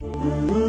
maka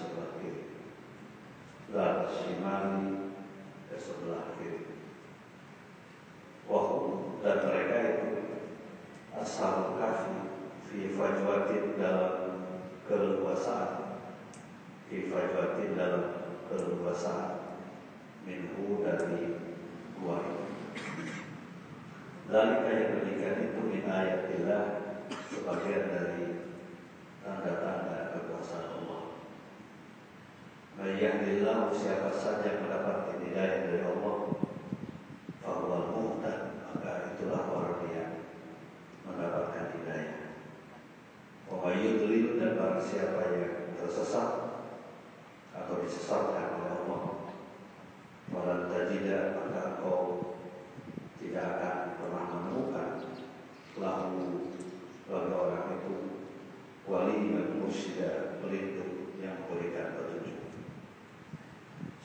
sebelah kiri. Lar Shimali ke sebelah kiri. Wahum dan mereka itu asal kafi fi fajwatin dalam keleluasaan fi fajwatin dalam keleluasaan minhu dari dua itu Zalika yang berikan itu Minayatillah sebagian dari tanda-tanda Mayyahdillahu siapa saja mendapat hidayah dari Allah, fahuwal muhtad, maka itulah orang yang mendapatkan hidayah. Wa yudlil dan barang siapa yang tersesat atau disesatkan oleh Allah, walan tajidah maka engkau tidak akan pernah menemukan lahu bagi orang itu wali dan mursyidah pelindung yang memberikan petunjuk.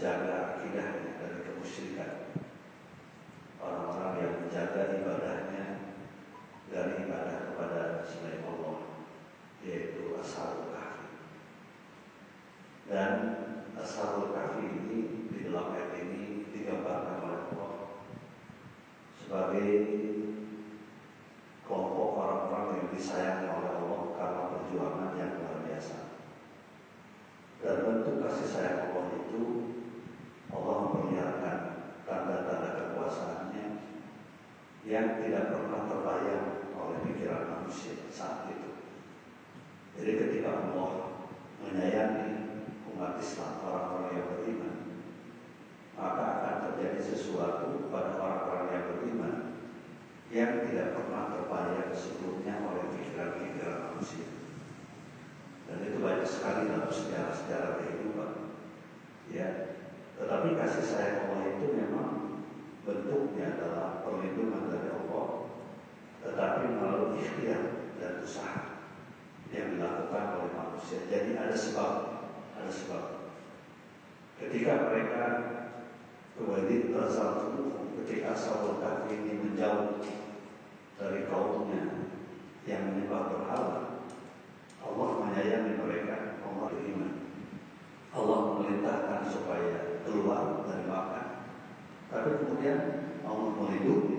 menjaga akidahnya dari kemusyrikan. Orang-orang yang menjaga ibadahnya dari ibadah kepada selain Allah yaitu Ashabul Kahfi. Dan Ashabul Kahfi ini di dalam ayat ini digambarkan oleh Allah sebagai kelompok orang-orang yang disayangi oleh Allah karena perjuangan yang luar biasa. Dan bentuk kasih sayang Allah itu Allah memperlihatkan tanda-tanda kekuasaannya yang tidak pernah terbayang oleh pikiran manusia saat itu. Jadi ketika Allah menyayangi umat Islam, orang-orang yang beriman, maka akan terjadi sesuatu pada orang-orang yang beriman yang pernah terbayang sebelumnya oleh pikiran-pikiran manusia. Dan itu banyak sekali dalam sejarah-sejarah kehidupan. Ya, tetapi kasih sayang Allah itu memang bentuknya adalah perlindungan dari Allah, tetapi melalui ikhtiar dan usaha yang dilakukan oleh manusia. Jadi ada sebab, ada sebab. Ketika mereka kembali tersal ketika Saul Kahfi ini menjauh dari kaumnya yang menyembah berhala, Allah menyayangi mereka, Allah beriman. Allah memerintahkan supaya keluar dari makan. Tapi kemudian Allah melindungi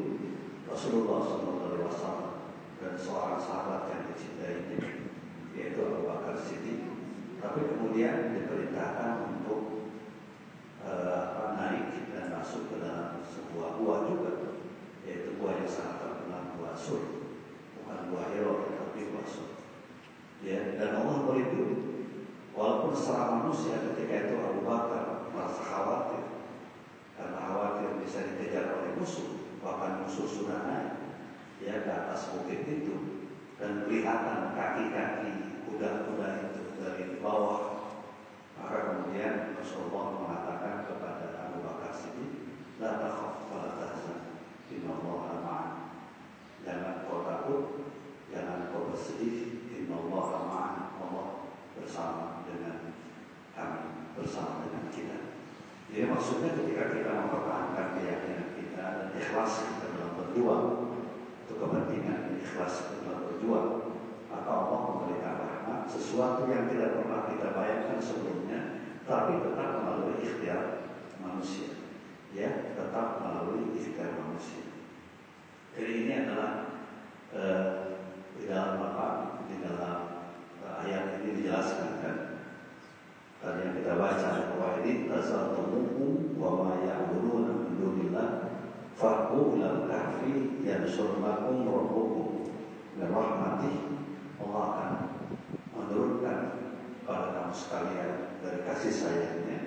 Rasulullah SAW dan seorang sahabat yang dicintainya, yaitu Abu Bakar Siddiq. Tapi kemudian diperintahkan untuk uh, naik dan masuk ke dalam sebuah gua juga, yaitu gua yang sangat Sur, bukan gua Hero, tapi gua Sur. Ya, dan Allah melindungi. Walaupun secara manusia ketika itu Abu Bakar merasa khawatir karena khawatir bisa dikejar oleh musuh, bahkan musuh sudah naik ya ke atas bukit itu dan kelihatan kaki-kaki kuda-kuda itu dari bawah. Maka kemudian Rasulullah mengatakan kepada Abu Bakar Siddiq, "La takhaf wa la tahzan, innallaha ma'ana." Jangan kau takut, jangan kau bersedih, innallaha ma'ana. Allah bersama dengan kami, bersama dengan kita. Jadi maksudnya ketika kita mempertahankan keyakinan kita dan ikhlas kita dalam berjuang untuk kepentingan ikhlas kita dalam berjuang, maka Allah memberikan rahmat sesuatu yang tidak pernah kita bayangkan sebelumnya, tapi tetap melalui ikhtiar manusia. Ya, tetap melalui ikhtiar manusia. Jadi ini adalah eh, di dalam apa? Di dalam ayat ini dijelaskan kan tadi yang kita baca bahwa ini tazaltumuhum wa ma ya'buduna min dunillah fa'u ilal kahfi yansur lakum rabbukum min rahmatih Allah akan menurunkan pada kamu sekalian dari kasih sayangnya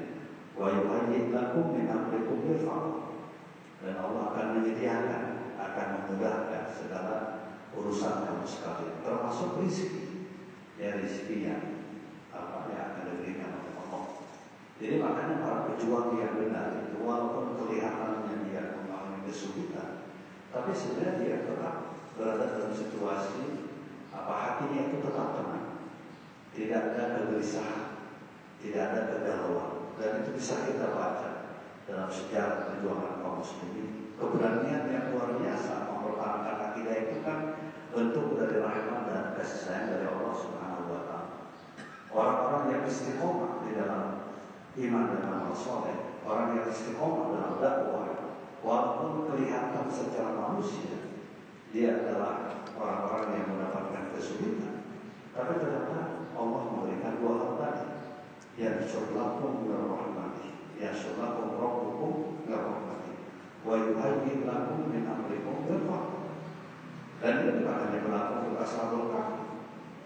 wa yuhayyid lakum min amrikum mirfaq dan Allah akan menyediakan akan memudahkan segala urusan kamu sekalian termasuk rezeki ya rezeki yang apa yang akan diberikan oleh Allah. Jadi makanya para pejuang yang benar itu walaupun kelihatannya dia mengalami kesulitan, tapi sebenarnya dia tetap berada dalam situasi apa hatinya itu tetap tenang. tidak ada kegelisahan, tidak ada kegalauan. Dan itu bisa kita baca dalam sejarah perjuangan kaum muslimin. Keberanian yang luar biasa mempertahankan akidah itu kan bentuk dari rahmat dan kasih sayang dari Allah Subhanahu wa taala. Orang-orang yang istiqomah di dalam iman dan amal soleh, orang yang istiqomah dalam dakwah, walaupun kelihatan secara manusia dia adalah orang-orang yang mendapatkan kesulitan, tapi ternyata Allah memberikan dua hal tadi. Ya syurlakum min rahmati. Ya syurlakum rabbukum min rahmati. Wa yuhayyi lakum min amrikum mirfaq. Dan ini bukan hanya berlaku untuk ashabul kahfi.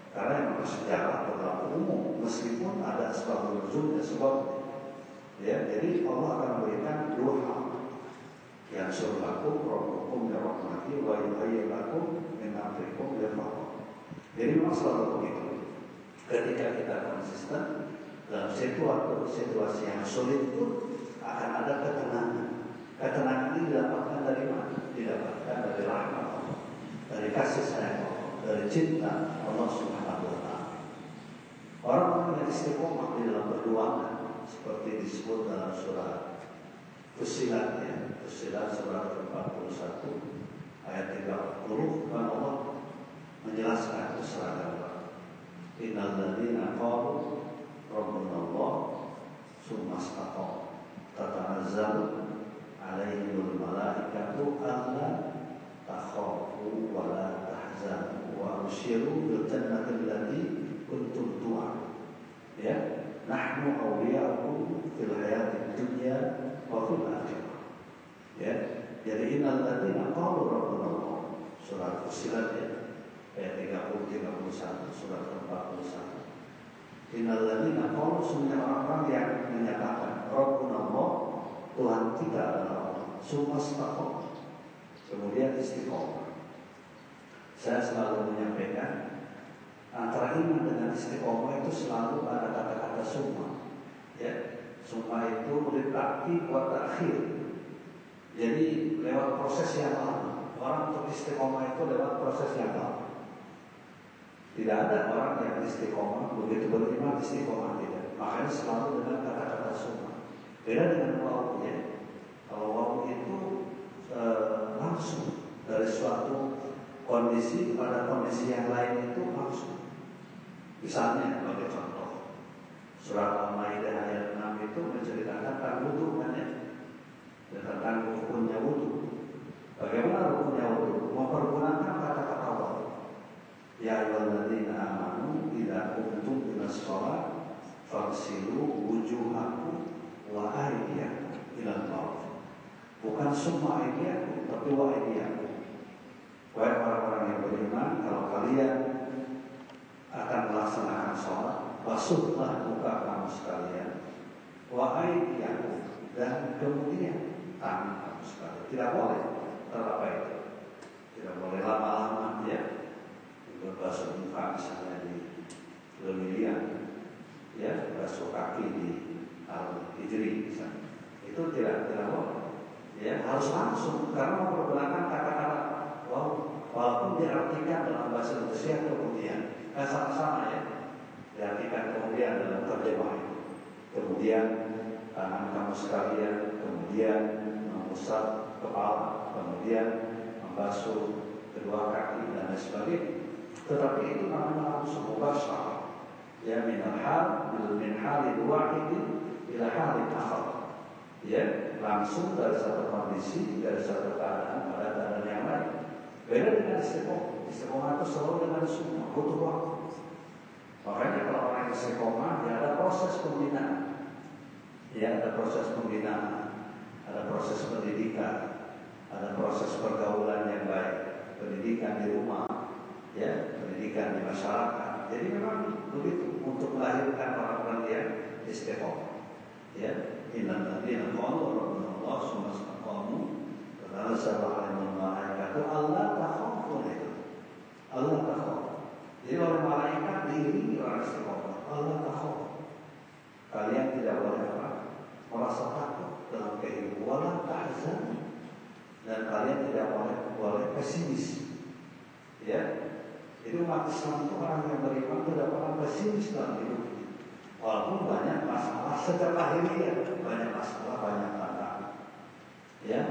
Karena yang sejarah berlaku umum, meskipun ada sebab nuzul dan sebab ya, jadi Allah akan memberikan dua hal yang suruh lakum rabbukum min rahmati wa yuhayyi lakum min amrikum mirfaq. Jadi memang selalu begitu ketika kita konsisten dalam situasi situasi yang sulit itu akan ada ketenangan. Ketenangan ini didapatkan dari mana? Didapatkan dari rahmat Allah, dari kasih sayang Allah, dari cinta Allah Subhanahu wa taala. Orang-orang yang istiqomah di dalam perjuangan seperti disebut dalam surah Fusilat ya, Fusilat surah 41 ayat 30 kan Allah menjelaskan keseragaman Innal ladzina qalu rabbuna Allah summa istaqamu tatanazzalu alaihimul malaikatu alla takhafu wa la tahzanu wa abshiru bil jannati allati kuntum tu'adun ya nahnu awliya'ukum fil hayati dunya wa fil akhirah ya jadi innal ladzina qalu rabbuna Allah surah Fusilat ya ayat 30 31 surat 41. Innalladzina qalu sunnya orang-orang yang menyatakan Rabbuna Allah Tuhan kita adalah Allah. Summa Kemudian istiqomah. Saya selalu menyampaikan antara iman dengan istiqomah itu selalu ada kata-kata summa. Ya, summa itu berarti buat akhir. Jadi lewat proses yang lama. Orang untuk istiqomah itu lewat proses yang lama. Tidak ada orang yang istiqomah begitu beriman istiqomah tidak. Makanya selalu dengan kata-kata sunnah. Beda dengan wau ya. Kalau wau itu e, langsung dari suatu kondisi pada kondisi yang lain itu langsung. Misalnya sebagai contoh Surah Al-Maidah ayat 6 itu menceritakan tentang wudhu kan ya dan tentang hukumnya wudhu. Bagaimana hukumnya wudhu? Mempergunakan Ya ayyuhalladzina amanu idza qumtum ila shalah fagsilu wujuhakum wa aydiyakum ila al Bukan semua aydiyakum, tapi wa aydiyakum. Wahai orang-orang yang beriman, kalau kalian akan melaksanakan sholat, basuhlah muka kamu sekalian, wa aydiyakum dan kemudian tangan kamu sekalian. Tidak boleh terapa itu. Tidak boleh lama-lama ya berbasuh muka misalnya di Lemilian ya basuh kaki di al hijri misalnya. Itu tidak tidak boleh ya harus langsung karena mempergunakan kata-kata wow, walaupun diartikan dalam bahasa Indonesia kemudian kan sama-sama ya diartikan kemudian dalam terjemah itu kemudian tangan kamu sekalian kemudian mengusap kepala kemudian membasuh kedua kaki dan lain sebagainya tetapi itu namanya langsung mubashar. Ya min hal min halin wahidin ila halin akhar. Ya, langsung dari satu kondisi dari satu keadaan pada keadaan yang lain. Beda dengan istiqomah. Istiqomah itu selalu dengan sunnah, butuh waktu. Makanya kalau orang istiqomah, ya ada proses pembinaan. Ya, ada proses pembinaan, ada proses pendidikan, ada proses pergaulan yang baik, pendidikan di rumah, ya pendidikan di masyarakat. Jadi memang begitu untuk melahirkan orang-orang yang istiqomah. Ya, inna ladina qalu rabbuna Allah summa istaqamu tanazzalu alaihim malaikatu Allah takhafu Allah takhafu. Jadi oleh malaikat diiringi orang istiqomah. Allah takhafu. Kalian tidak boleh apa? Merasa takut dalam kehidupan. Wala. Dan kalian tidak boleh boleh pesimis. Ya, Jadi umat Islam itu orang yang beriman tidak pernah pesimis dalam hidup. Walaupun banyak masalah sejak lahirnya, banyak masalah, banyak tantangan. Ya,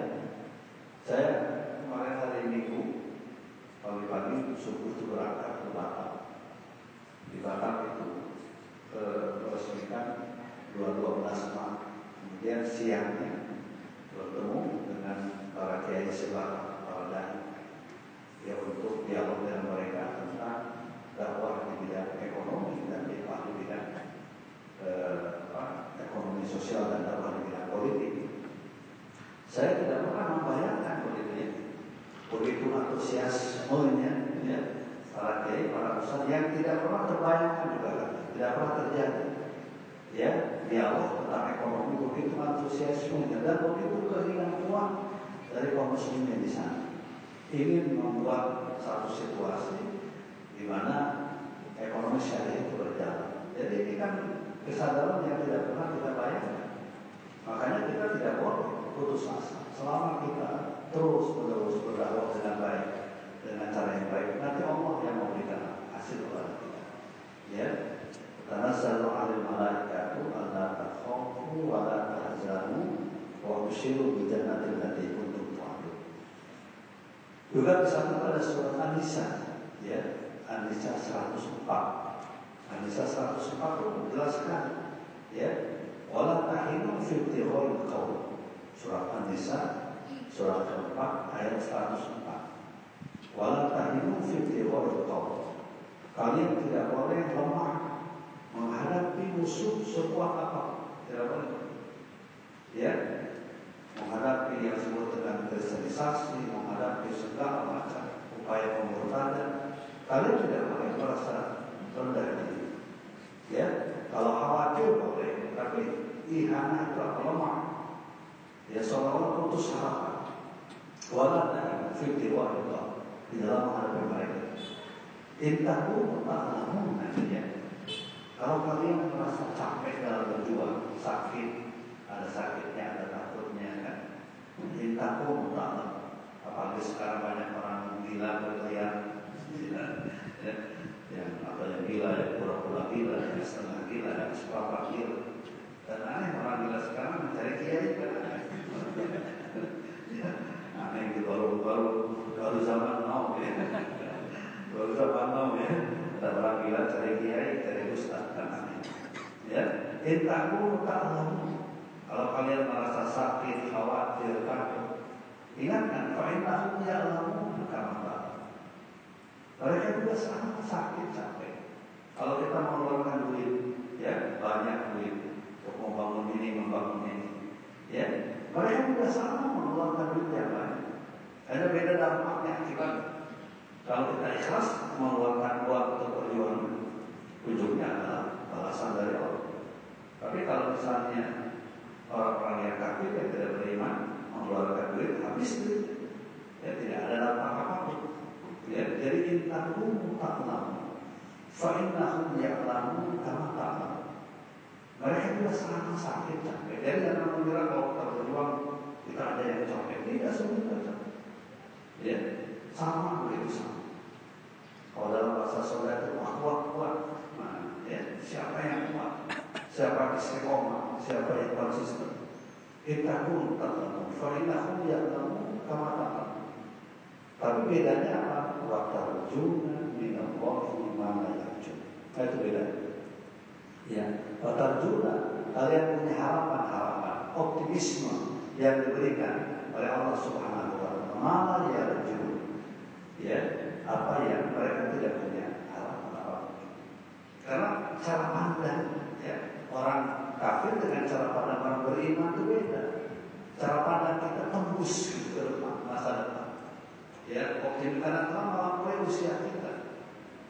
saya kemarin hari Minggu pagi-pagi subuh itu berangkat ke Batam. Di Batam itu ke meresmikan dua dua belas Kemudian siangnya bertemu dengan para kiai sebelah para dai ya untuk dialog dengan dakwah di bidang ekonomi dan di bidang eh, ekonomi sosial dan dakwah di bidang politik. Saya tidak pernah membayangkan begitu ya, begitu antusiasmenya ya, para kiai, para ustaz yang tidak pernah terbayangkan juga, tidak pernah terjadi. Ya, dialog tentang ekonomi begitu antusiasmenya dan begitu keinginan dari kaum muslimin di sana ingin membuat satu situasi di mana ekonomi syariah itu berjalan. Jadi ini kan kesadaran yang tidak pernah kita bayangkan. Makanya kita tidak boleh putus asa. Selama kita terus menerus berdakwah dengan baik, dengan cara yang baik, nanti Allah yang memberikan hasil kepada kita. Ya, karena selalu alim malaikatu alla takhafu wa la tahzanu wa tushiru bi jannatin lati. Juga di sana ada surat An-Nisa, ya, An-Nisa 104. An-Nisa 104 itu menjelaskan, ya, wala tahinu fi ibtigha'il qaum. Surat An-Nisa surat keempat ayat 104. Wala tahinu fi qaum. Kalian tidak boleh lemah menghadapi musuh sekuat apa. Tidak boleh. Ya, menghadapi yang disebut dengan kristenisasi, menghadapi segala macam upaya pemurtadan, kalian tidak boleh merasa rendah diri. Ya, kalau khawatir boleh, tapi ihana itu lemah. Ya, seolah-olah putus harapan. Walau dan fikir wahid di dalam menghadapi mereka. Intahu ta'lamun nantinya. Kalau kalian merasa capek dalam berjuang, sakit, ada sakitnya, ada takutnya kan. Intahu ta'lamun. Apalagi sekarang banyak orang gila berlian, ya, yang apa yang gila, ya pura-pura gila, yang setengah gila, yang seperempat gila. Dan aneh orang gila sekarang mencari kiai kan aneh. ya, aneh itu baru baru baru zaman now ya. Baru zaman now ya. Dan orang gila cari kiai, cari ustaz kan aneh. Ya, intaku ta'lamu. Kalau kalian merasa sakit, khawatir, takut, ingatkan fa'innahu ya'lamu Mereka juga sama sakit capek. Kalau kita mengeluarkan duit, ya banyak duit untuk membangun ini, membangun ini, ya mereka juga sama mengeluarkan duit yang banyak. Ada beda dampaknya akibat kalau kita ikhlas mengeluarkan uang untuk perjuangan, ujungnya adalah balasan dari Allah. Tapi kalau misalnya orang-orang yang kafir yang tidak beriman mengeluarkan duit habis duit, ya tidak ada dampak apa pun. Jadi intahu ta'lamu fa innahum ya'lamu kama ta'lamu. Mereka juga sangat sakit capek. Jadi jangan mengira kalau kita berjuang kita ada yang capek. Tidak semua capek. Ya, sama begitu sama. Kalau dalam bahasa Sunda itu kuat kuat. Nah, ya, siapa yang kuat? Siapa istiqomah? Siapa yang konsisten? Ittaqun ta'lamu fa innahum ya'lamu kama ta'lamu. Tapi bedanya apa? Wa tarjuna minallahi ma la yarjun. Nah, itu bedanya. Ya, wa tarjuna kalian punya harapan-harapan, optimisme yang diberikan oleh Allah Subhanahu wa taala. Malah yarjun. Ya, apa yang mereka tidak punya harapan Karena cara pandang ya, orang kafir dengan cara pandang orang beriman itu beda. Cara pandang kita tembus gitu ke depan masa depan. Ya, optimis karena Tuhan melampaui usia kita.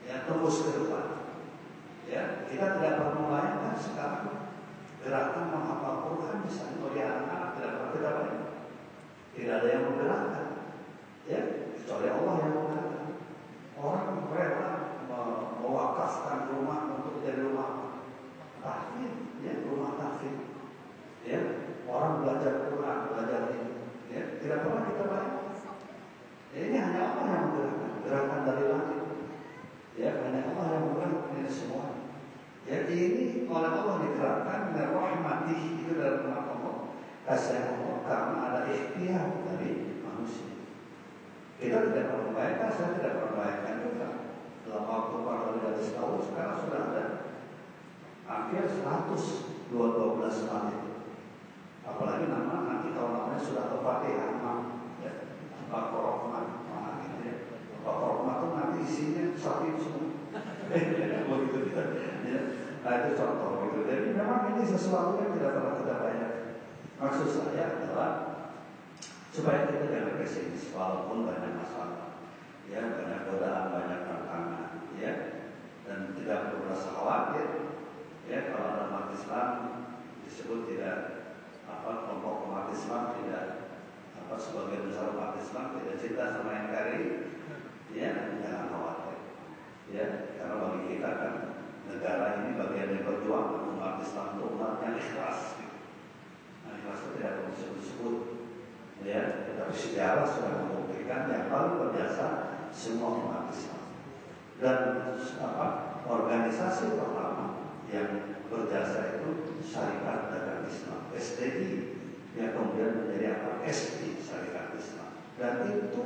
Ya, tembus ke depan. Ya, kita tidak pernah membayangkan sekarang gerakan menghafal Quran misalnya bagi anak-anak tidak pernah kita bayangkan. Tidak ada yang menggerakkan. Ya, kecuali Allah yang menggerakkan. Orang rela mewakafkan rumah untuk jadi rumah tahfidz, ya, rumah tahfidz. Ya, orang belajar Quran, belajar ini. Ya, tidak pernah kita bayangkan. Jadi ini hanya Allah yang menggerakkan, gerakan dari langit. Ya, hanya Allah yang menggerakkan ini semua. Jadi ini oleh Allah digerakkan dengan rahmatih itu dalam nama Allah. Kasih Allah karena ada ikhtiar dari manusia. Kita tidak perlu saya tidak perlu bayangkan juga. Dalam waktu kurang dari setahun sekarang sudah ada hampir 112 kali. Apalagi nama nanti tahun namanya sudah terpakai, ya, tanpa korok Korokman itu nanti isinya sapi semua. Begitu kita. Ya. Nah itu contoh gitu. Jadi memang ini sesuatu yang tidak pernah kita bayangkan. Maksud saya adalah supaya kita jangan pesimis walaupun banyak masalah, ya banyak godaan, banyak tantangan, ya dan tidak perlu merasa khawatir, ya kalau ada umat Islam disebut tidak apa kelompok umat Islam tidak apa sebagian besar umat Islam tidak cinta sama NKRI, ya jangan khawatir, ya karena bagi kita kan negara ini bagian dari perjuangan umat Islam itu umat yang ikhlas maksud tidak perlu disebut-sebut. Ya tetapi sejarah sudah membuktikan yang paling berjasa semua umat Islam. Dan apa organisasi pertama yang berjasa itu Syarikat Dagang Islam SDI yang kemudian menjadi apa SI Syarikat Islam dan itu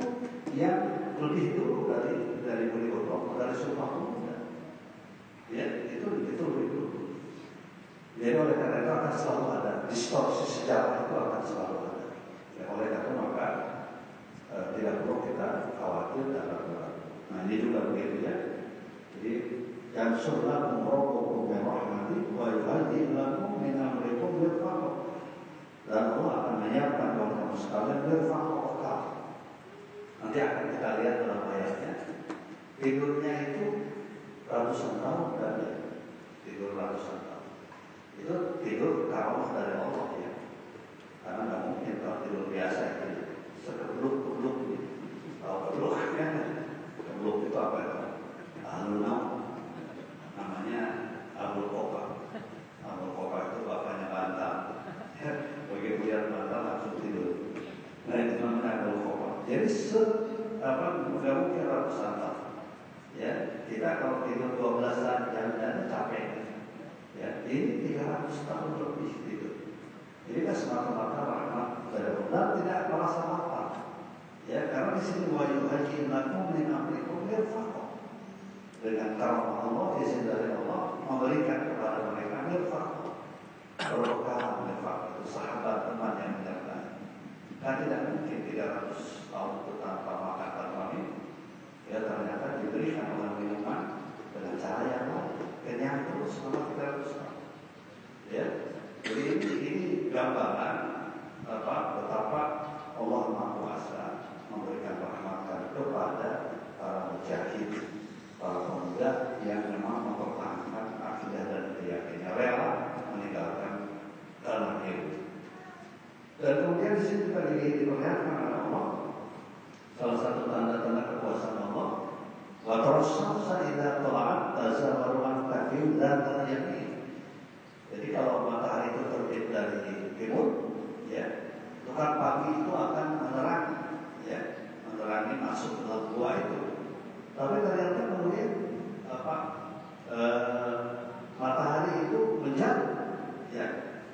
yang lebih dulu dari dari Budi Utomo dari Sumpah Pemuda ya itu itu lebih dulu jadi oleh karena itu akan selalu ada distorsi sejarah itu akan selalu ada. Ya, oleh karena itu maka e, tidak perlu kita khawatir ragu Nah ini juga begitu ya. Jadi yang surah umrohkum bi rahmati wa yuhadi lakum min amrikum birfaqah. Dan Allah akan menyiapkan kamu sekalian birfaqah. Nanti akan kita lihat dalam ayatnya. Tidurnya itu ratusan tahun dan ya. Tidur ratusan tahun. Itu tidur kaum dari Allah ya. Karena nggak mungkin kalau tidur biasa itu ya. sekebluk kebluk gitu. Tahu kebluk kan kebluk itu apa ya? Alunau namanya abul koka abul koka itu bapaknya bantal begitu lihat bantal langsung tidur nah itu namanya abul koka jadi se apa mungkin ratusan tahun ya kita kalau tidur 12 jam dan capek Ya, ini 300 tahun lebih gitu. Ini kan semata-mata rahmat dari Allah tidak merasa apa. Ya, karena di sini wa yuhajin lakum min amrikum mirfaqah. Dengan karam Allah, izin dari Allah memberikan kepada mereka mirfaqah. Berkah mirfaqah itu sahabat teman. Kan tidak mungkin 300 tahun itu tanpa makan tanpa minum. Ya ternyata diberikan oleh minuman dengan cara yang lain kenyang terus selama kita terus ya jadi ini, ini gambaran apa betapa Allah Maha Kuasa memberikan rahmat kepada para mujahid para pemuda yang memang mempertahankan akidah dan keyakinan rela meninggalkan dalam hidup dan kemudian di sini juga diperlihatkan oleh Allah salah satu tanda-tanda kekuasaan Allah wa tarsamsa idza tala'at tazawaru an kafir dan terjadi. Jadi kalau matahari itu terbit dari timur, ya, itu kan pagi itu akan menerangi, ya, menerangi masuk ke gua itu. Tapi ternyata kemudian apa e, matahari itu menjauh, ya,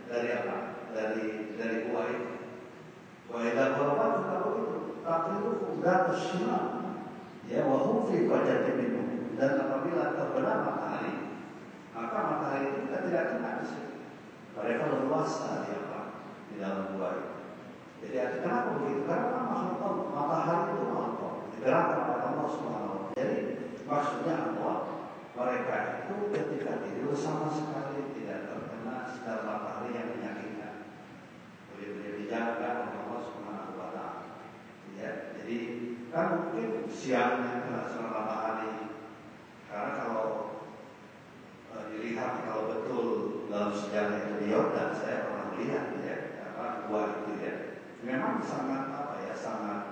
dari apa? Dari dari gua itu. Begitu. Tapi itu udah sinar ya wahum fi qajatin minum dan apabila terbenam matahari maka matahari itu kita tidak kena di sini mereka leluasa di apa di dalam gua itu. Jadi kenapa begitu? Karena makhluk Allah matahari itu makhluk digerakkan oleh Allah Subhanahu jadi maksudnya Allah mereka itu ketika tidur sama sekali tidak terkena sinar matahari yang menyakitkan. Boleh-boleh dijaga oleh Allah Subhanahu wa taala ya jadi kan mungkin siangnya kena sinar matahari. Karena kalau e, dilihat kalau betul dalam sejarah itu di Yordan saya pernah melihat ya apa gua itu ya. Memang sangat apa ya sangat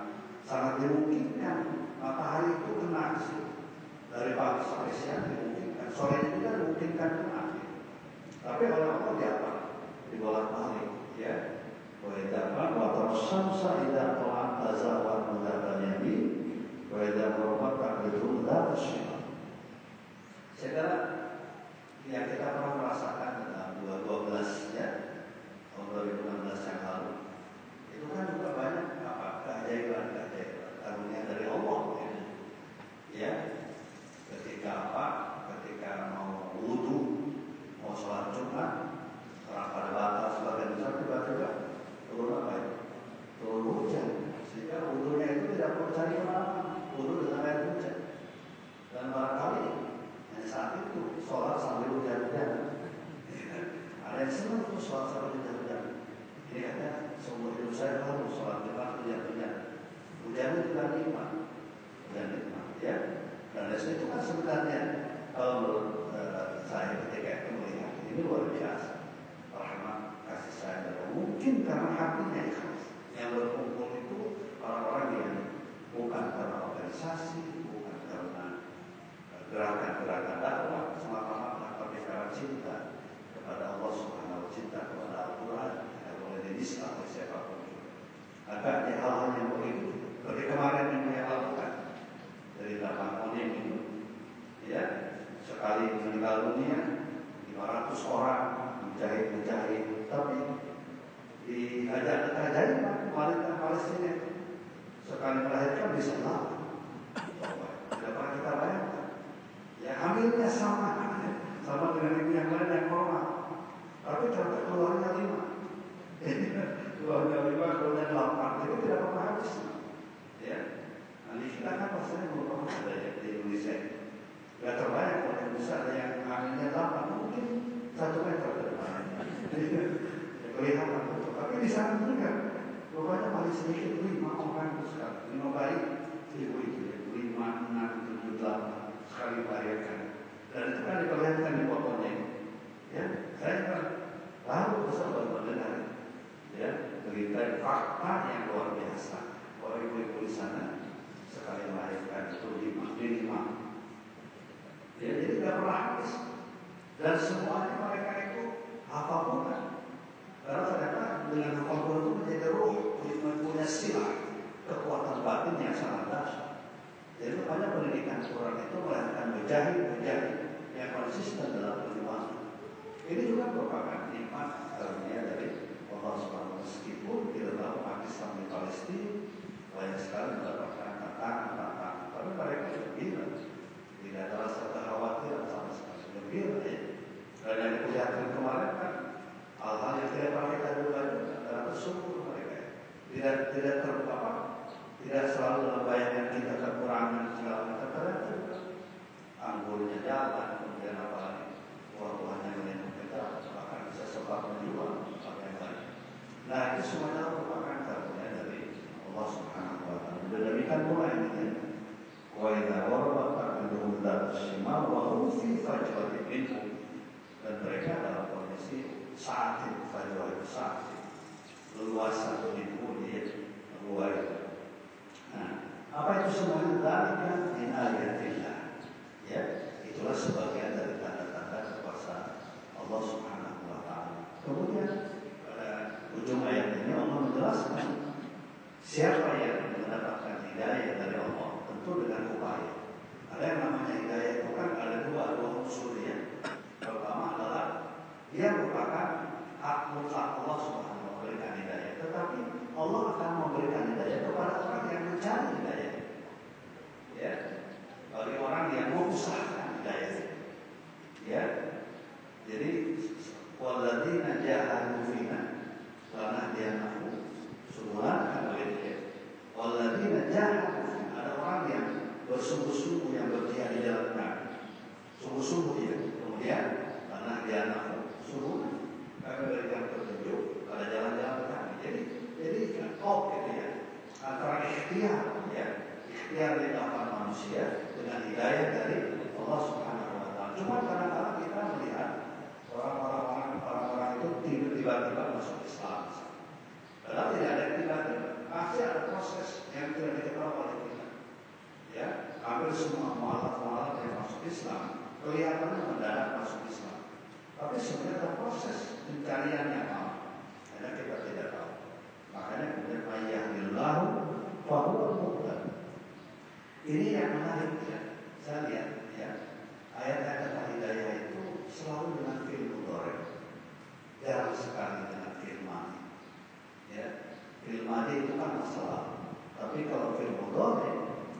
masalah. Tapi kalau firman Tuhan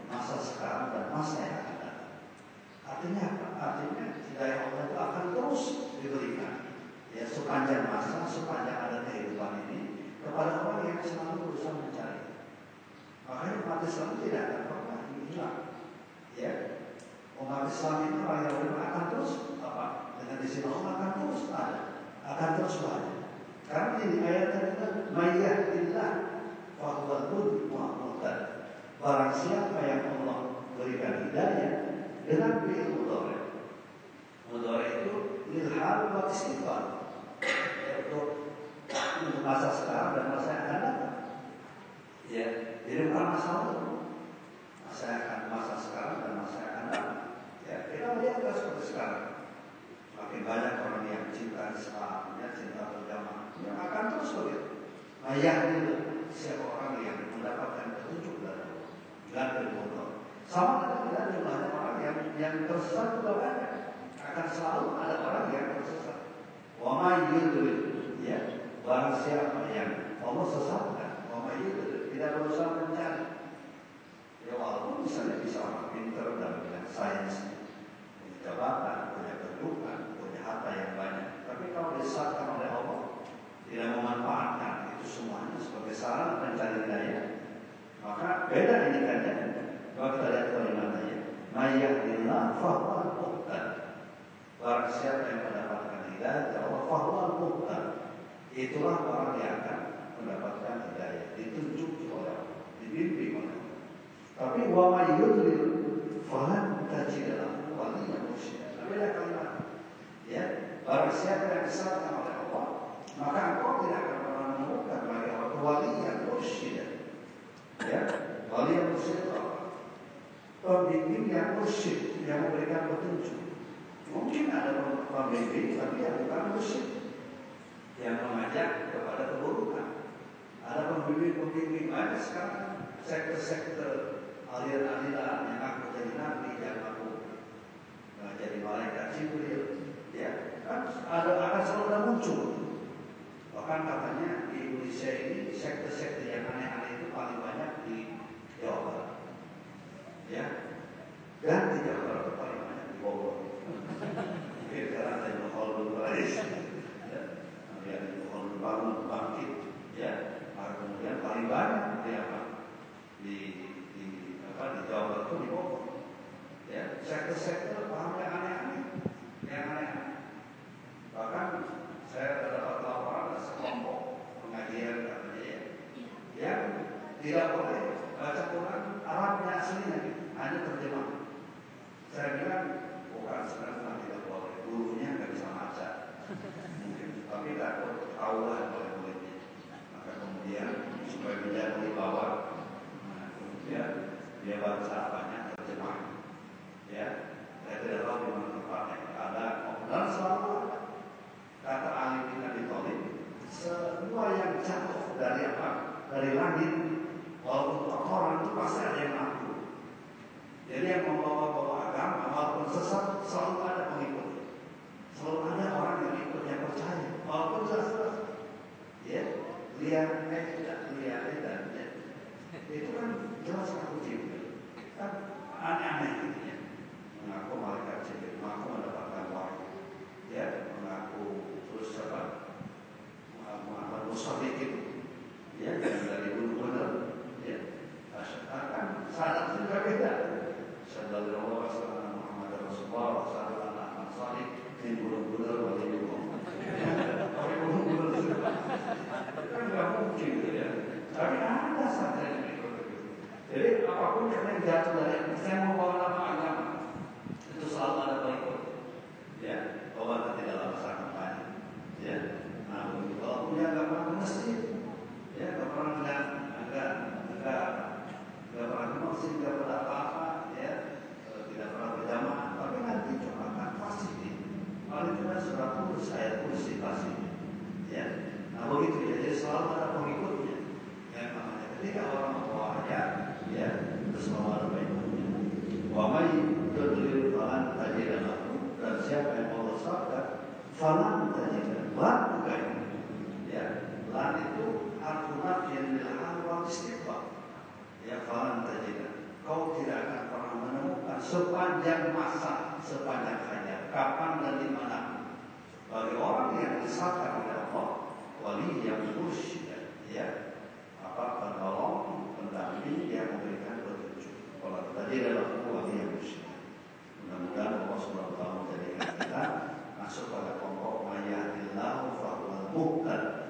masa sekarang dan masa yang akan datang. Artinya apa? Artinya hidayah Allah itu akan terus diberikan. Ya, sepanjang masa, sepanjang ada kehidupan ini, kepada orang yang selalu berusaha mencari. Makanya umat Islam tidak akan pernah hilang. Ya, umat Islam ini orang yang akan terus apa? Dengan izin Allah akan terus ada, akan terus banyak. Karena ini ayat tadi, kan, mayat Waktu hud muhtad. Barang siapa yang Allah berikan hidayah dengan beliau mudore Mudore itu Nilhar hal wa istifal. Ya, untuk masa sekarang dan masa yang akan datang. Ya, jadi bukan masa lalu. Masa yang akan masa sekarang dan masa yang akan datang. Ya, kita melihat seperti sekarang. Makin banyak orang yang cinta Islam, ya, cinta berjamaah, yang akan terus begitu. Nah, yang itu, siapa orang yang mendapatkan petunjuk dari dan berbodoh. Sama dengan jumlahnya orang yang yang tersesat juga banyak. Akan selalu ada orang yang tersesat. Wama yudhil, ya, barang siapa yang Allah sesatkan, wama yudhil, tidak berusaha mencari. Ya walaupun misalnya bisa orang pinter dan bidang sains, punya jabatan, punya kedudukan, punya harta yang banyak. Tapi kalau disesatkan oleh Allah, tidak memanfaatkan semuanya sebagai sarana pencari daya, maka beda ini kan ya. Kalau kita lihat kalimatnya, Mayyadillah fahuwal muhtan. Barang siapa yang mendapatkan hidayah, ya Allah fahuwal muhtan. Itulah orang yang akan mendapatkan hidayah, ditunjuk oleh Allah, dibimbing oleh Allah. Tapi wa may yudlil falan tajid lahu waliyan mursyida. Beda kalimat. Ya, barang siapa yang disesatkan oleh Allah, maka engkau tidak akan pernah menemukan bagi Allah wali yang mursyida. Ya, wali yang mursyid itu apa? Pembimbing yang mursyid yang memberikan petunjuk. Mungkin ada pembimbing tapi yang bukan mursyid yang mengajak kepada keburukan. Ada pembimbing-pembimbing banyak sekarang sektor-sektor aliran-aliran yang aku jadi nabi, yang aku uh, jadi malaikat Jibril, ya kan ada akan selalu ada muncul. Bahkan katanya di Indonesia ini sektor-sektor yang aneh-aneh itu paling banyak di Jawa Barat. Ya, dan di Jawa Barat paling banyak di Bogor. Mungkin karena ada yang Khalil Rais, ya, kemudian Bangun bangkit, ya, Nah, kemudian paling banyak di apa? Di, di apa? Di Jawa Barat itu di Bogor. Ya, sektor-sektor paham yang aneh-aneh, yang aneh-aneh. Bahkan saya terdapat laporan ada sekelompok pengajian katanya ya, yang tidak boleh baca Quran Arabnya aslinya, hanya terjemah. Saya bilang bukan sebenarnya tidak boleh, gurunya nggak bisa baca, mungkin, tapi takut Allah oleh muridnya. Maka kemudian supaya menjadi wibawa, nah, kemudian dia baca apanya terjemah, ya. Saya tidak tahu di mana tempatnya ada, dan selalu kata Ali bin Abi Thalib semua yang jatuh dari apa dari langit walaupun orang itu pasti ada yang ngaku jadi yang membawa-bawa agama fahuwal muhtad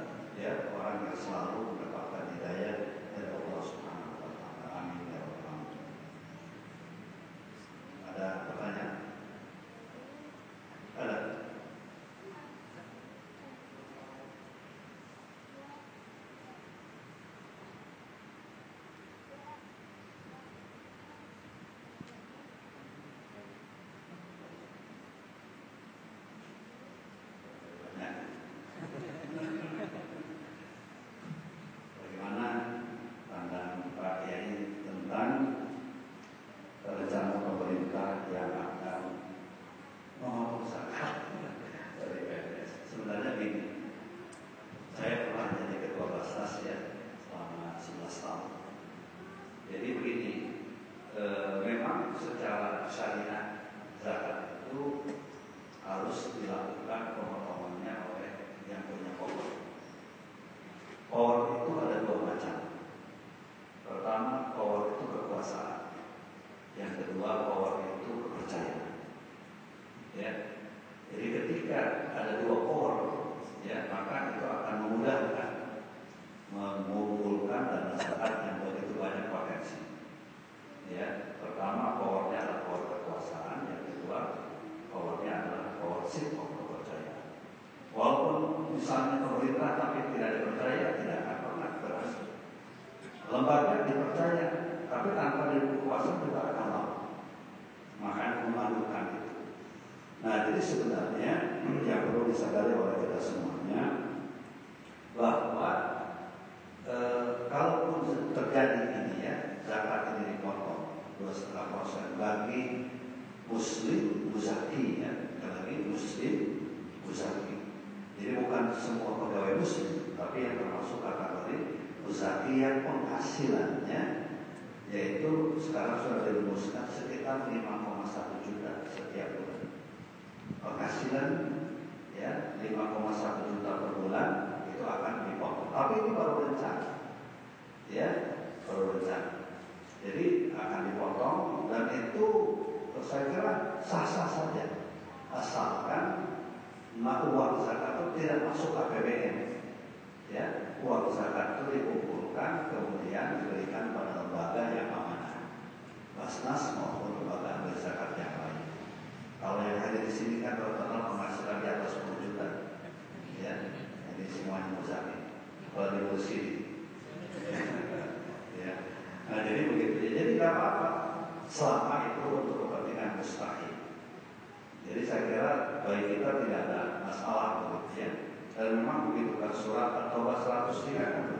yang penghasilannya yaitu sekarang sudah dirumuskan sekitar 5,1 juta setiap bulan. Penghasilan ya 5,1 juta per bulan itu akan dipotong. Tapi ini baru rencana ya baru rencana. Jadi akan dipotong dan itu saya kira sah-sah saja. Asalkan uang zakat itu tidak masuk APBN ya. Uang zakat itu dikumpulkan kemudian diberikan pada lembaga yang amanah. Basnas maupun lembaga ambil zakat yang lain. Kalau yang ada di sini kan rata-rata penghasilan di atas 10 juta. Ya jadi semuanya muzaki kalau di sini ya. Nah jadi begitu. Jadi tidak apa-apa. Selama itu untuk kepentingan mustahil. Jadi saya kira bagi kita tidak ada masalah begitu ya. Dan memang begitu kan surat At-Taubah 103 kan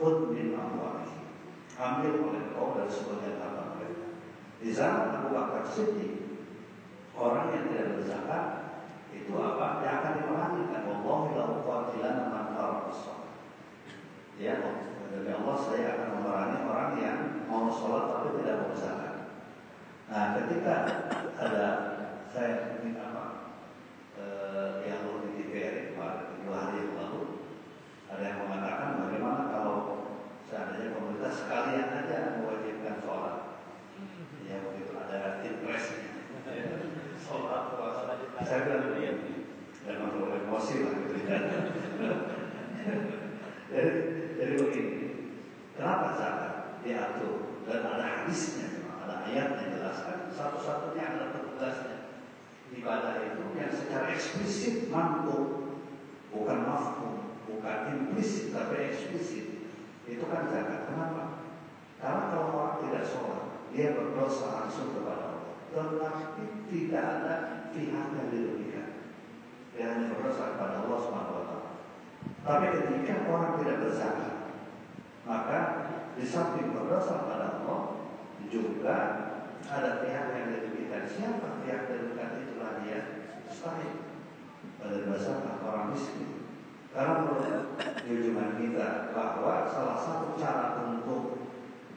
Khud min amwalih ambil oleh kau dari sebagian harta mereka. Di zaman Abu Bakar Siddiq orang yang tidak berzakat itu apa? Yang akan diperangi kan Allah lahu qatilan man ya demi Allah saya akan memerangi orang yang mau sholat tapi tidak mau zakat nah ketika ada saya minta apa eh, yang lalu di TVRI kemarin dua hari yang lalu ada yang mengatakan bagaimana kalau seandainya pemerintah sekalian aja mewajibkan sholat ya begitu ada impresi sholat puasa saya bilang iya jangan terlalu emosi lah gitu ya. Jadi jadi begini. Kenapa zakat diatur? Dan ada hadisnya ada ayat yang jelaskan. Satu-satunya adalah petugasnya. Ibadah itu yang secara eksplisit mampu bukan mafhum bukan implisit tapi eksplisit. Itu kan zakat. Kenapa? Karena kalau orang tidak sholat dia berdosa langsung kepada tetapi tidak ada pihak yang dirugikan. Hanya berdosa kepada Allah taala. Tapi ketika orang tidak berzakat maka di samping berdosa kepada Allah juga ada pihak yang dirugikan. Siapa pihak yang dirugikan? Itulah dia mustahil pada dasarnya orang miskin. Karena menurut kita bahwa salah satu cara untuk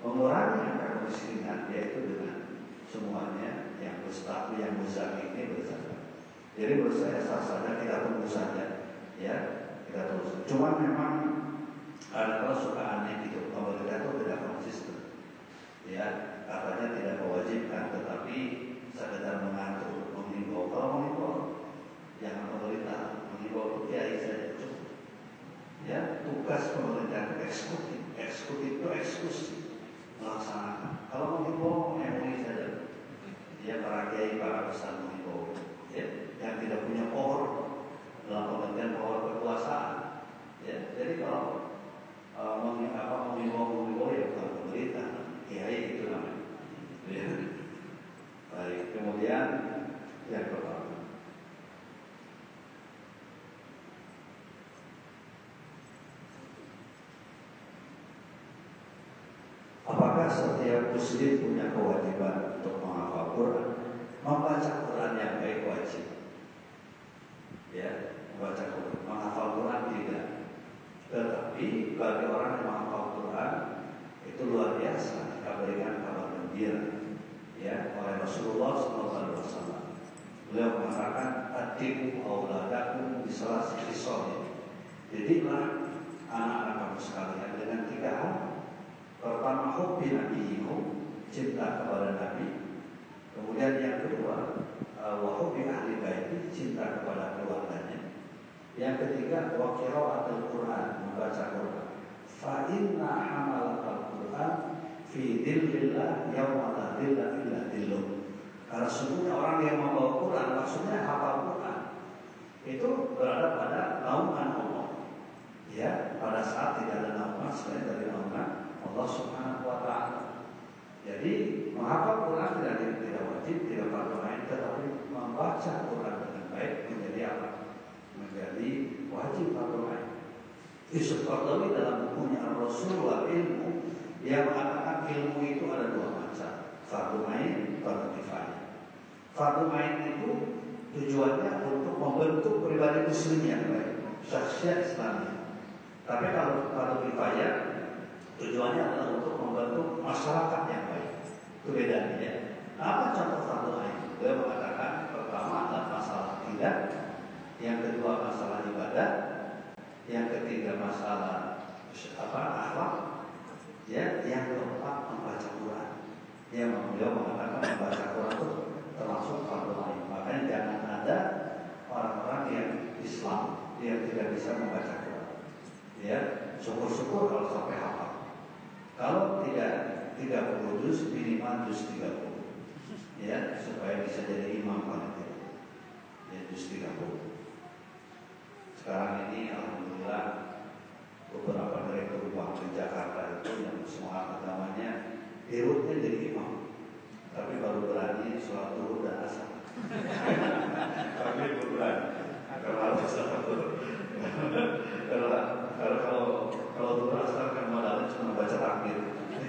mengurangi angka kemiskinan yaitu dengan semuanya yang berstatus yang besar ini berzakat. Jadi menurut saya sah saja kita tunggu saja, ya kita terus. Cuma memang ada kalau suka aneh gitu, pemerintah itu tidak konsisten, ya katanya tidak mewajibkan, tetapi sekedar mengatur, menghimbau. Kalau menghimbau, jangan pemerintah menghimbau itu kiai saja cukup. Ya tugas pemerintah eksekutif, eksekutif itu eksklusif melaksanakan. Kalau menghimbau, MUI saja. Dia para kiai, para menghimbau. Ya, yang tidak punya power dalam pengertian power kekuasaan. Ya, jadi kalau uh, apa menghimbau menghimbau ya bukan pemerintah, kiai itu namanya. Ya. Baik, kemudian yang pertama. Apakah setiap muslim punya kewajiban untuk Quran? Membaca Quran yang baik wajib. Ya, membaca Quran. Menghafal Quran tidak. Tetapi bagi orang yang menghafal Quran itu luar biasa. Kita berikan kabar gembira. Ya, oleh Rasulullah SAW. Beliau mengatakan, "Atiku auladakum bisalasi kisah." Jadilah anak-anak kamu sekalian dengan tiga hal Pertama hobi nabiyikum cinta kepada Nabi. Kemudian yang kedua wahubi ahli baiti cinta kepada keluarganya. Yang ketiga wa qiraatul Quran membaca Quran. Fa inna hamalatal Quran fi dillillah yauma la dilla illa dilluh. Karena sesungguhnya orang yang membawa Quran maksudnya hafal Quran itu berada pada naungan Allah. Ya, pada saat tidak ada naungan selain dari naungan Allah Subhanahu mengapa Quran tidak tidak wajib tidak bermain tetapi membaca Quran dengan baik menjadi apa? Menjadi wajib bermain Yusuf Qardawi dalam bukunya Rasulullah ilmu yang mengatakan ilmu itu ada dua macam. Fardu main fardu kifayah. Fardu main itu tujuannya untuk membentuk pribadi muslim yang baik syakhsiat Islamnya. Tapi kalau fardu kifayah tujuannya adalah untuk membentuk masyarakat yang baik. Itu bedanya. Apa contoh fardu main? Dia mengatakan pertama adalah masalah akidah, yang kedua masalah ibadah, yang ketiga masalah apa akhlak, ya, yang keempat membaca Quran. Yang beliau mengatakan membaca Quran itu termasuk fardu lain. Makanya jangan ada orang-orang yang Islam yang tidak bisa membaca Quran. Ya, syukur-syukur kalau sampai hafal. Kalau tidak tidak juz minimal juz 30 ya supaya bisa jadi imam paling tidak. Ya juz 30 sekarang ini alhamdulillah beberapa direktur bank di Jakarta itu yang semua agamanya dirutnya jadi imam. Tapi baru berani sholat dulu dan asar. Tapi belum berani kalau harus kalau kalau kalau kalau dulu asar kan modalnya cuma baca takbir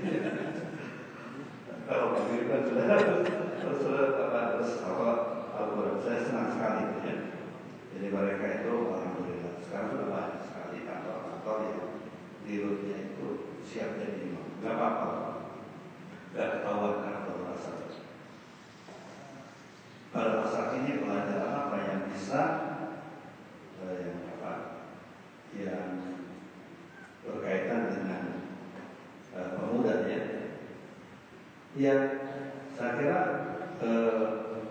kalau takbir kan sudah sudah apa harus apa apa saya senang sekali ya jadi mereka itu alhamdulillah sekarang sudah banyak sekali kantor-kantor yang dirutnya itu siap jadi imam. Gak apa-apa, gak ketahuan karena baru rasa. Pada masa ini pelajaran apa yang bisa eh, yang apa yang berkaitan dengan eh, pemuda ya. Ya, saya kira eh,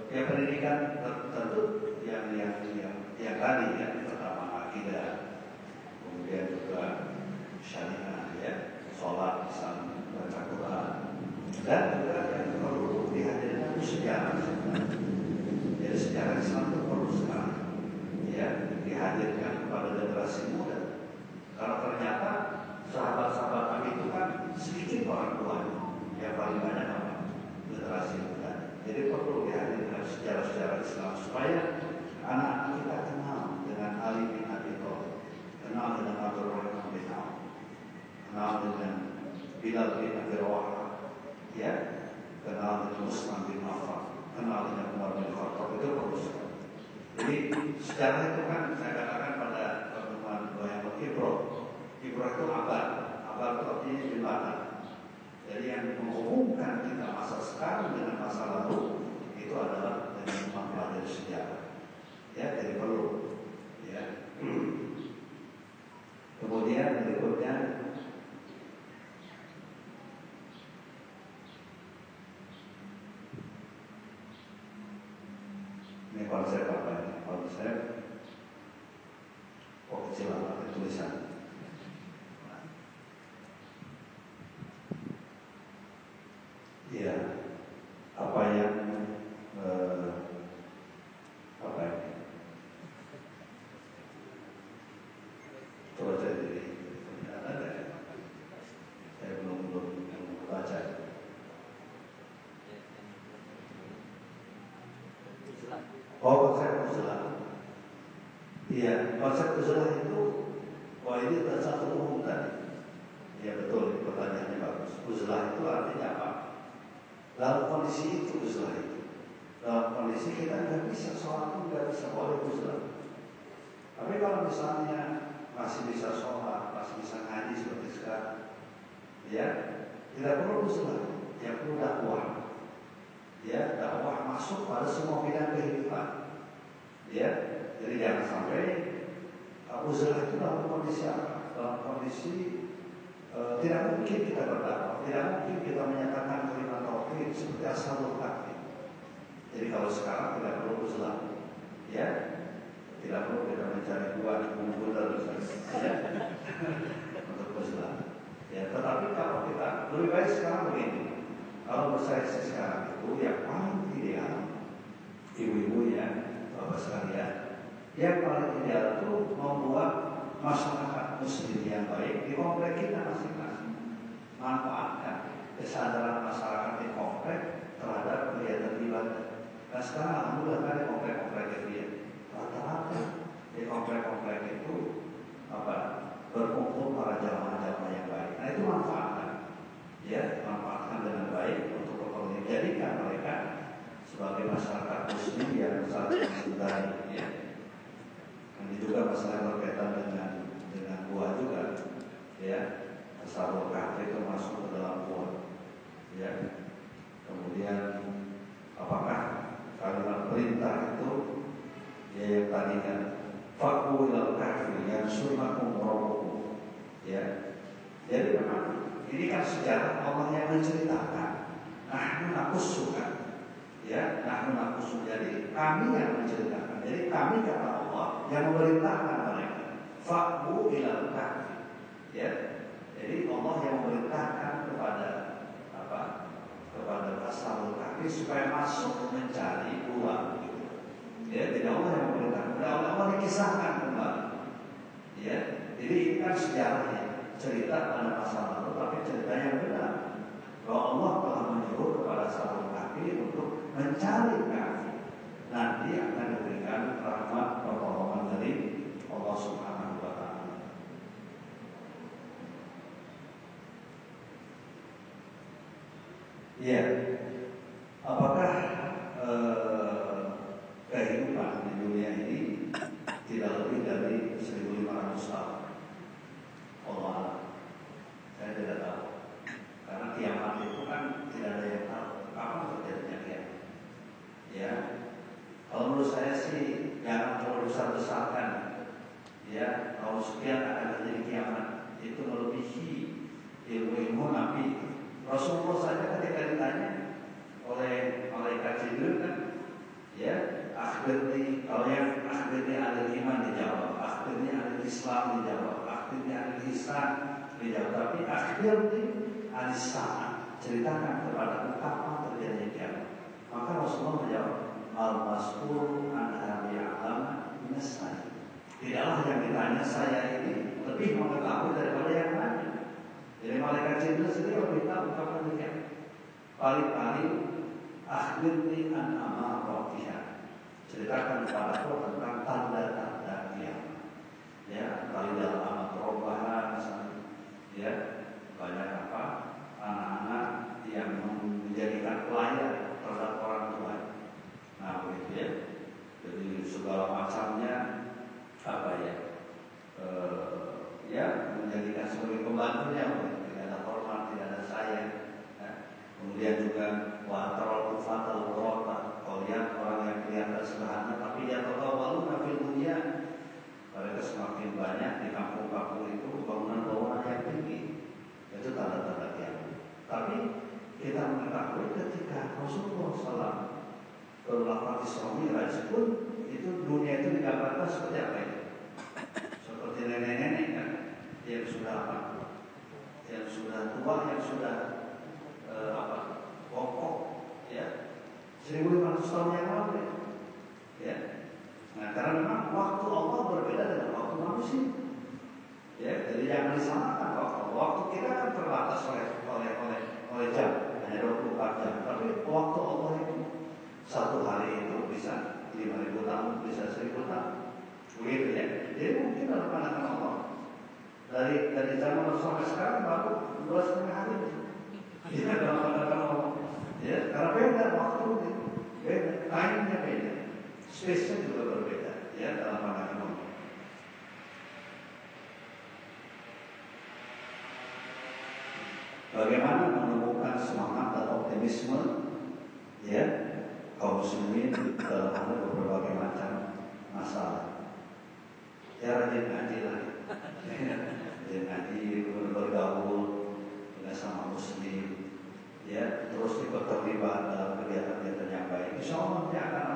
ya pendidikan tentu yang yang yang yang tadi ya pertama akidah kemudian juga syariah ya sholat misalnya baca Quran. Dan juga yang perlu dihadirkan itu sejarah. Jadi sejarah Islam itu perlu sekali ya dihadirkan kepada generasi muda kalau ternyata sahabat-sahabat kami itu kan sedikit orang tuanya yang paling banyak apa generasi muda jadi perlu dihadirkan sejarah-sejarah Islam supaya anak-anak kita kenal dengan Ali bin Abi Thalib, kenal dengan Abdul Rahman bin Auf, kenal dengan Bilal bin Abi Rawah, ya, kenal dengan Usman bin Affan, kenal dengan Umar bin Khattab itu perlu sekali. Jadi sejarah itu kan saya katakan pada pertemuan yang Ibro, Ibro itu abad, abad itu artinya jembatan. Jadi yang menghubungkan kita masa sekarang dengan masa lalu itu adalah dengan mempelajari sejarah. Ya jadi perlu ya. Kemudian berikutnya ini konsep apa ini konsep kok kecil apa tulisan ya apa yang eh, apa ini Coba saya diri. Ada ya? Saya belum belum belum baca. Oh konsep uzlah. Iya konsep uzlah itu wah ini satu umum tadi. Ya betul pertanyaannya bagus. Uzlah itu artinya apa? Dalam kondisi itu uzlah itu. Dalam kondisi kita nggak bisa sholat pun nggak bisa boleh uzlah. Tapi kalau misalnya masih bisa sholat, masih bisa ngaji seperti sekarang. Ya, tidak perlu usul, yang perlu dakwah. Ya, dakwah masuk pada semua bidang kehidupan. Ya, jadi jangan sampai uh, usul itu dalam kondisi apa? Dalam kondisi uh, tidak mungkin kita berdakwah, tidak mungkin kita menyatakan kalimat tauhid seperti ashabul kahfi. Jadi kalau sekarang tidak perlu usul, ya, tidak perlu kita mencari buah bumbu terus ya untuk Islam ya tetapi kalau kita lebih baik sekarang begini kalau bersaksi sekarang itu yang paling ideal ibu-ibu ya bapak sekalian yang paling ideal itu membuat masyarakat muslim yang baik di komplek kita masing-masing manfaatkan kesadaran masyarakat di komplek terhadap kegiatan ibadah nah sekarang alhamdulillah kan di komplek-komplek itu ya rata-rata di komplek-komplek itu apa berkumpul para jamaah-jamaah yang baik. Nah itu manfaatkan, ya manfaatkan dengan baik untuk keperluan. Jadikan mereka sebagai masyarakat muslim yang saling mencintai, ya. Ini juga masalah berkaitan dengan dengan buah juga, ya. Tasawuf kafe itu masuk ke dalam buah, ya. Kemudian apakah kalimat perintah itu ya yang tadi kan ilal kafir yang surnakum rabbukum. Ya. Jadi memang ini kan sejarah Allah yang menceritakan. Nahnu nakussukan. Ya, nahnu nakussu. Jadi kami yang menceritakan. Jadi kami kata Allah yang memerintahkan mereka. Faku ilal. Ya. Jadi Allah yang memerintahkan kepada apa? Kepada ashabul kafir supaya masuk mencari uang. Ya, jadi Allah yang memerintahkan. Allah, Allah dikisahkan kembali. Ya, jadi ini kan sejarahnya cerita pada masa lalu, tapi cerita yang benar. Bahwa Allah telah menyuruh kepada sahabat kafir untuk mencari kafir. Nanti akan diberikan rahmat pertolongan dari Allah Subhanahu wa taala. Ya, apakah eh, kehidupan di dunia ini tidak lebih dari 1500 tahun. Allah saya tidak tahu. Karena kiamat itu kan tidak ada yang tahu kapan terjadinya kiamat. Ya, kalau menurut saya sih jangan terlalu besar-besarkan. Ya, kalau sekian akan terjadi kiamat itu melebihi ilmu-ilmu Nabi. Rasulullah saja ketika ditanya oleh malaikat Jibril kan, ya akhirnya kalau yang akhirnya ada iman dijawab, akhirnya ada Islam dijawab, akhirnya ada ihsan dijawab, tapi akhirnya ada saat ceritakan kepada kapan terjadi kiamat. Maka Rasulullah menjawab, al maskur an alama minasai. Tidaklah yang ditanya saya ini lebih mengetahui daripada yang lain. Jadi malaikat Jibril sendiri lebih tahu kapan kiamat. Paling-paling akhirnya an amaratiha ceritakan kepada aku tentang tanda-tanda kiamat. Ya, kali dalam amat perubahan misalnya, ya banyak apa anak-anak yang menjadikan pelayan terhadap orang tua. Nah, begitu ya. Jadi segala macamnya apa ya? E, ya menjadikan sebagai pembantunya, tidak ada hormat, tidak ada sayang. Ya. Kemudian juga watarul fatal rota kalian orang yang kelihatan sederhana tapi dia tahu baru nafil dunia. Mereka semakin banyak di kampung-kampung itu bangunan-bangunan yang tinggi. Itu tanda-tanda kiamat tapi kita mengetahui ketika Rasulullah SAW berlafaz Isra Mi'raj pun itu dunia itu digambarkan seperti apa itu. Seperti kan yang sudah apa yang sudah tua yang sudah eh, apa kokoh ya 1500 tahun yang lalu ya. ya. Nah karena memang waktu Allah berbeda dengan waktu manusia. Ya, jadi jangan disamakan waktu. Waktu kita kan terbatas oleh oleh oleh oleh jam, hanya 24 jam. Tapi waktu Allah itu satu hari itu bisa 5000 tahun, bisa 1000 tahun. Begitu ya. Jadi mungkin dalam pandangan Allah dari dari zaman sampai sekarang baru dua setengah hari. Ya, dalam pandangan Allah. Ya, karena beda waktu beda, time-nya beda, space-nya juga berbeda. Ya, dalam pandangan Allah. Bagaimana menemukan semangat dan optimisme ya kaum muslimin dalam ada berbagai macam masalah. Ya rajin ngaji lah, rajin ngaji bergaul dengan sama muslim, ya terus ikut terlibat dalam kegiatan-kegiatan yang baik. Insya Allah dia akan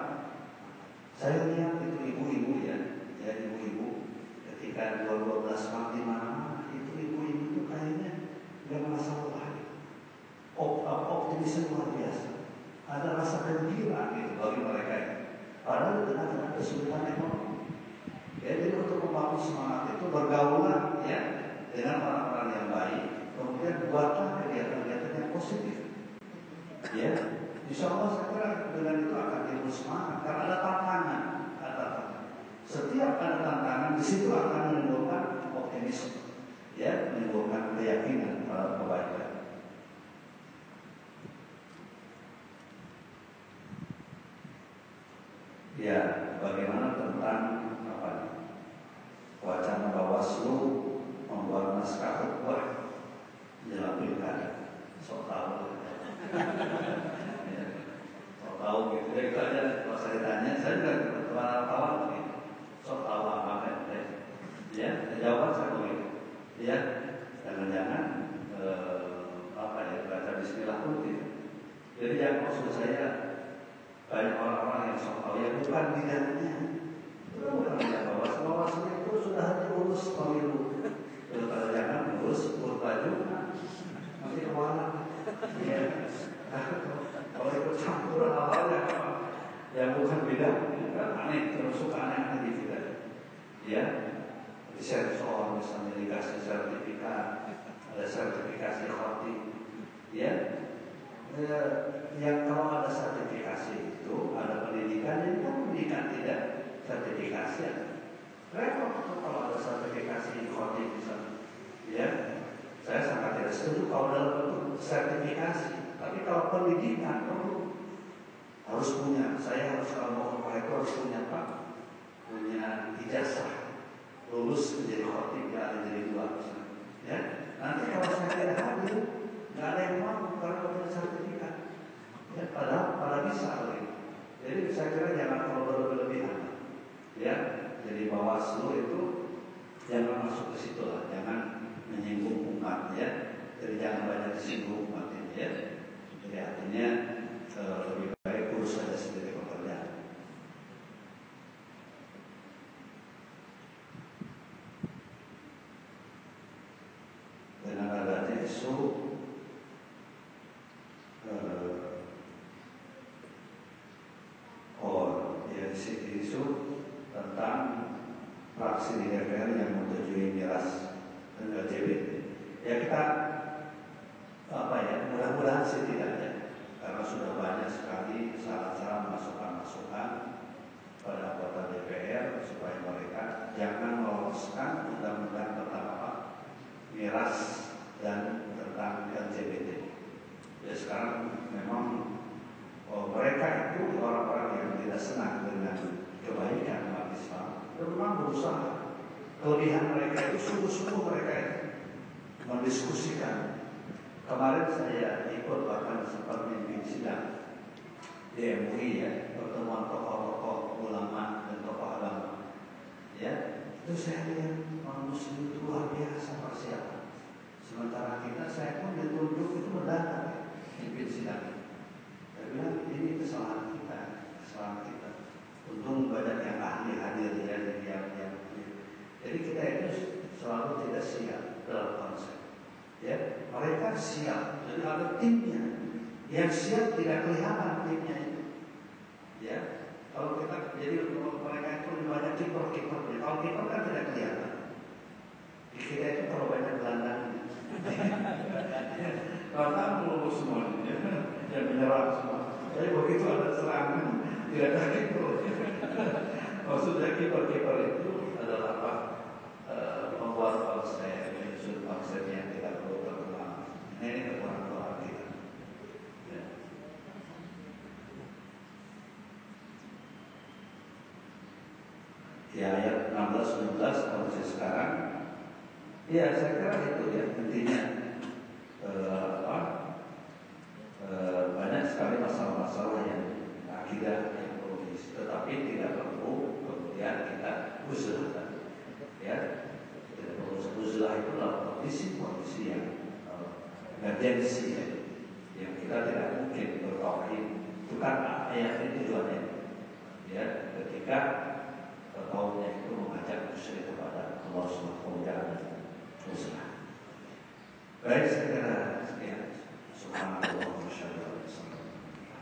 saya lihat itu ibu-ibu ya, ya ibu-ibu ketika 12 mati mana itu ibu-ibu itu kayaknya nggak merasa lagi. Optimisme luar biasa. Ada rasa gembira gitu bagi mereka ini. Padahal di tengah-tengah kesulitan ekonomi. Ya, jadi untuk membangun semangat itu bergaulan di situ akan menimbulkan optimisme, ya, menimbulkan keyakinan pada bentuk sertifikasi. Tapi kalau pendidikan perlu. Harus punya. Saya harus kalau mau itu harus punya pak. Punya ijazah. Lulus menjadi khotib ya ada jadi dua. Ya? Nanti kalau saya tidak hadir nggak ada yang mau karena punya sertifikat. Ya padahal pada bisa lagi jadi saya kira jangan terlalu berlebihan. Ya jadi bawaslu itu jangan masuk ke situ lah. Jangan menyinggung umat ya jadi jangan banyak disinggung umat ini ya. Jadi artinya eh, lebih baik urus saja sendiri pekerjaan dengan adanya isu eh, oh ya isu tentang fraksi di DPR yang menyetujui miras dan LGBT. Ya kita apa ya mudah-mudahan sih tidak ya karena sudah banyak sekali syarat-syarat masukan-masukan pada anggota DPR supaya mereka jangan meloloskan undang-undang tentang apa miras dan tentang LGBT. Ya sekarang memang oh, mereka itu orang-orang yang tidak senang dengan kebaikan umat Islam. Memang berusaha kelebihan mereka itu sungguh-sungguh mereka itu mendiskusikan. Kemarin saya ikut bahkan sempat memimpin sidang di MUI ya pertemuan tokoh-tokoh ulama dan tokoh agama. Ya, itu saya lihat orang muslim itu luar biasa persiapan. Sementara kita saya pun ditunjuk itu mendadak ya, mimpin sidang. Saya bilang ini kesalahan kita, kesalahan kita. Banyak yang ahli hadir ya, yang, yang, yang jadi kita itu selalu tidak siap dalam konsep. Ya, mereka siap, jadi ada timnya. Yang siap tidak kelihatan timnya itu. Ya, kalau kita jadi kalau mereka itu banyak kiper-kipernya. Kalau kiper kan tidak kelihatan. Di kita itu kalau banyak gelandang. Karena melulu semuanya, yang menyerang semua. Jadi begitu ada serangan, tidak ada kiper. Maksudnya kiper-kiper itu adalah apa? E, membuat konsep, menyusun konsep yang tidak perlu terkenal. Ini kekurangan kita. Ya. Di ayat 16 17 kondisi sekarang, ya saya kira itu ya intinya e, apa? E, banyak sekali masalah-masalah yang perlu diisi, tetapi tidak perlu kemudian kita uzlah ya tidak perlu itu adalah kondisi-kondisi yang uh, emergensi ya, yang kita tidak mungkin bertauhid. Itu kan ayat ini tujuannya. Ya ketika kaumnya itu mengajak musyrik kepada Allah Subhanahu wa taala uzlah baik kira sekian subhanallah wa